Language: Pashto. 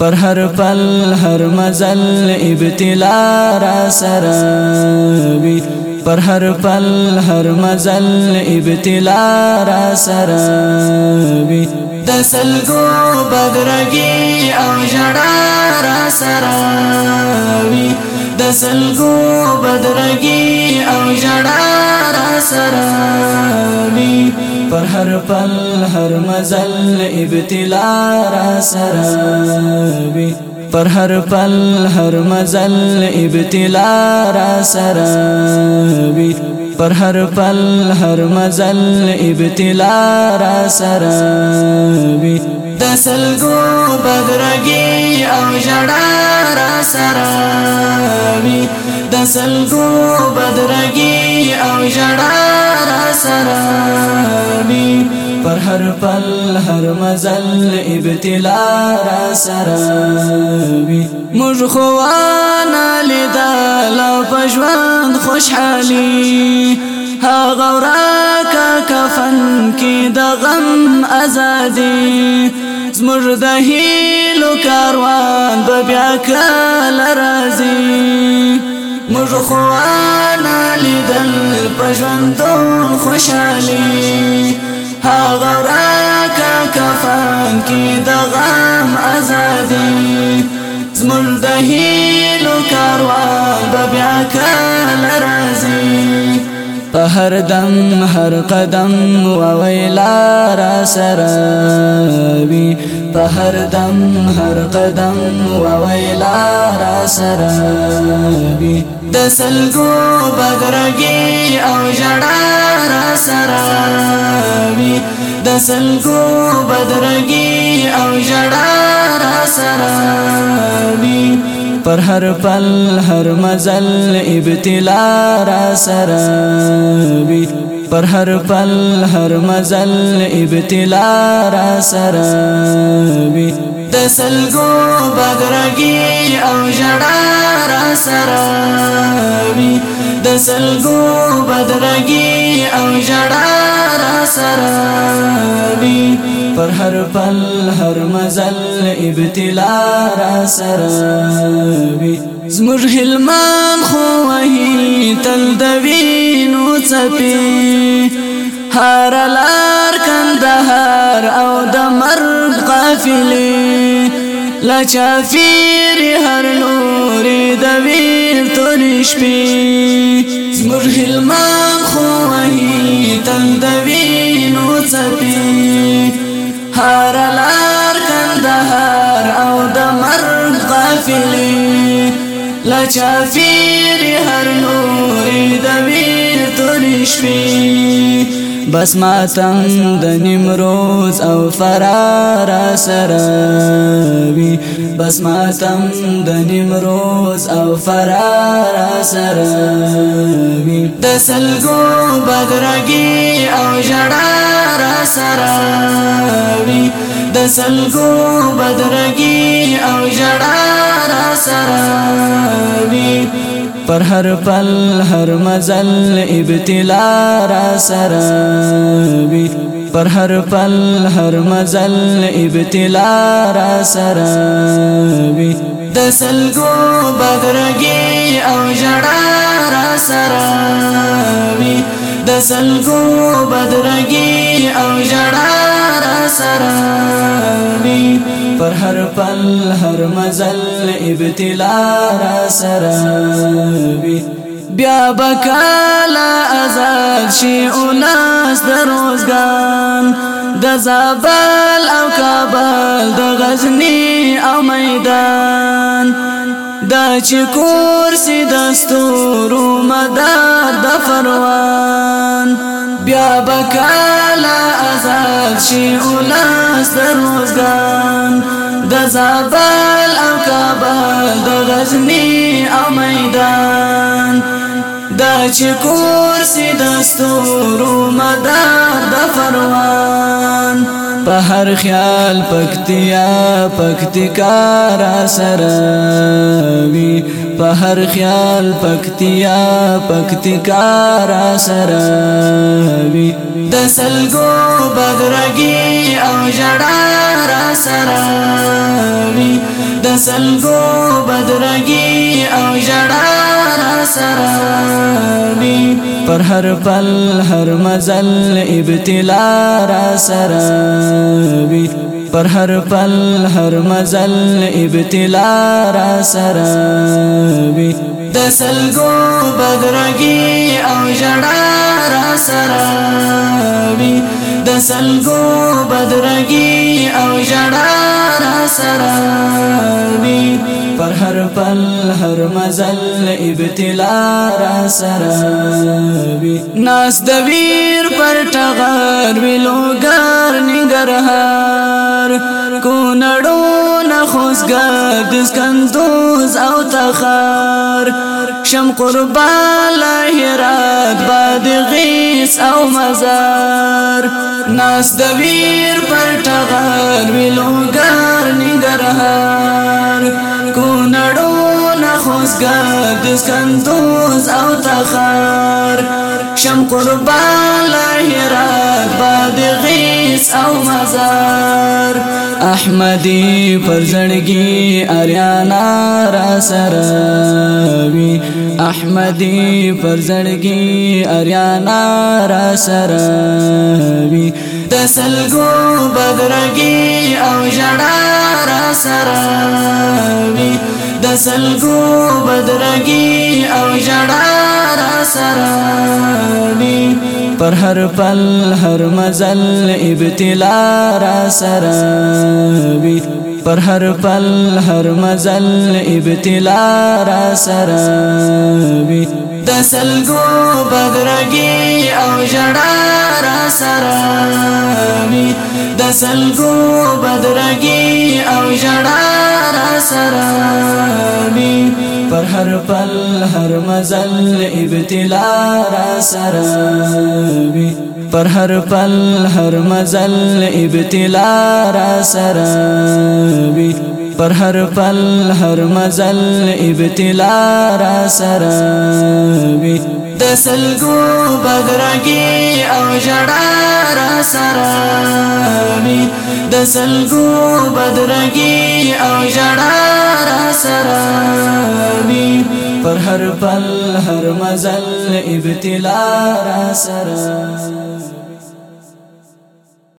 پر هر پل هر مزل ابتلا را سروي پر هر پل هر مزل ابتلا را سروي د سلګو بدرګي او جړا را سروي د سلګو بدرګي او جړا را سروي پر هر پل هر مزل ابتلا را سروي پر هر پل هر مزل ابتلا را سروي پر هر پل هر مزل ابتلا را سروي د سلګو بدرګي او جړا را سراوي د سلګو بدرګي او جړا را سراوي پر هر پل هر مزل ابتلا را سراوي موږ خوانا لیدل او پښوند خوشحالي هغه راکا كفن كي د غم ازادي زمر د كاروان کاروان به بیا کله راځي مجھ خوانا لیدل پرژوندون خوشحالی هاغا راکا کفان کی دا غام ازادی زمون دهیلو كاروان ببیا کال په هر دم هر قدم و ویلا را سراوي په هر دم هر قدم و ویلا را سراوي د سلګو بدرګي او جړا را سراوي د سلګو بدرګي او جړا را سراوي پر هر پل هر مزل ابتلا را سروي پر هر پل هر مزل ابتلا را سروي د سلګو بدرګي او جړا را سروي د سلګو بدرګي او جړا پر هر پل هر مزل ابتلا را سر سروي زمر هلمان خو وهي تل دوینو چپی هر لار کندهار او د مرګ قافلې لا چافیر هر لوري د ویر تل شپې زمر هلمان خو وهي تل لا چافیر هر نور د ویر تورې شپې بس ماتم د نیمروز او فرار سراوي بس ماتم د نیمروز او فرار سراوي د سلګو بدرګي او جړا را سراوي د سلګو بدرګي او جړا را سراوي پر هر پل هر مزل ابتلا را سراوی پر هر پل هر مزل ابتلا را سراوی د سلګو بدرګي او جړا را سراوی د سلګو بدرګي او جړا سره وي پر هر پل هر مزل ابتلا را سره وي بیا بکالا آزاد شي اوناس دروزګان د زابل او کابل د غزنی او میدان دا چې کورسي دستور مدار د فروان شي اولاس دروزگان د زابل او کابل د غزنی او میدان دا چې کورسي د ستورو مدار د فروان په هر خیال پکتیا پکتیکا را سره وی په هر خیال پکتیا پکتیکا را سره وی د سلګو بدرګي او جړا را سره وی د سلګو بدرګي او جړا را سره وی پر هر پل هر مزل ابتلا را سره وی پر هر پل هر مزل ابتلا را سراوي د سلګو بدرګي او جړا را سراوي د سلګو بدرګي او جړا را سراوي پر هر پل هر مزل ابتلا را سروي ناس د ویر پر ټغر ویلوګر نګرهار کو نړو نخوزګر د سکندوز او تخار شم قربان هرات باد غیس او مزار ناس د ویر پر ټغر ویلوګر نګرهار ګرد سندوز او تخار شم قربان هرات باد غیس او مزار احمدی پر زړګي اریانا را سراوي احمدی پر زړګي اریانا را سراوي تسلګو بدرګي او جړا را سراوي دسلګو بدرګي او جړا را سراني پر هر پل هر مزل ابتلا را سراني پر هر پل هر مزل ابتلا را سراني دسلګو بدرګي او جړا را سراني دسلګو بدرګي او جړا سرانی پر هر پل هر مزل ابتلا را سرانی پر هر پل هر مزل ابتلا را سرانی پر هر پل هر مزل ابتلا را سرانی د سلګو بدرګي او جړا را سرانی د سلګو بدرګي او جړا را سراني پر هر پل هر مزل ابتلا را سراني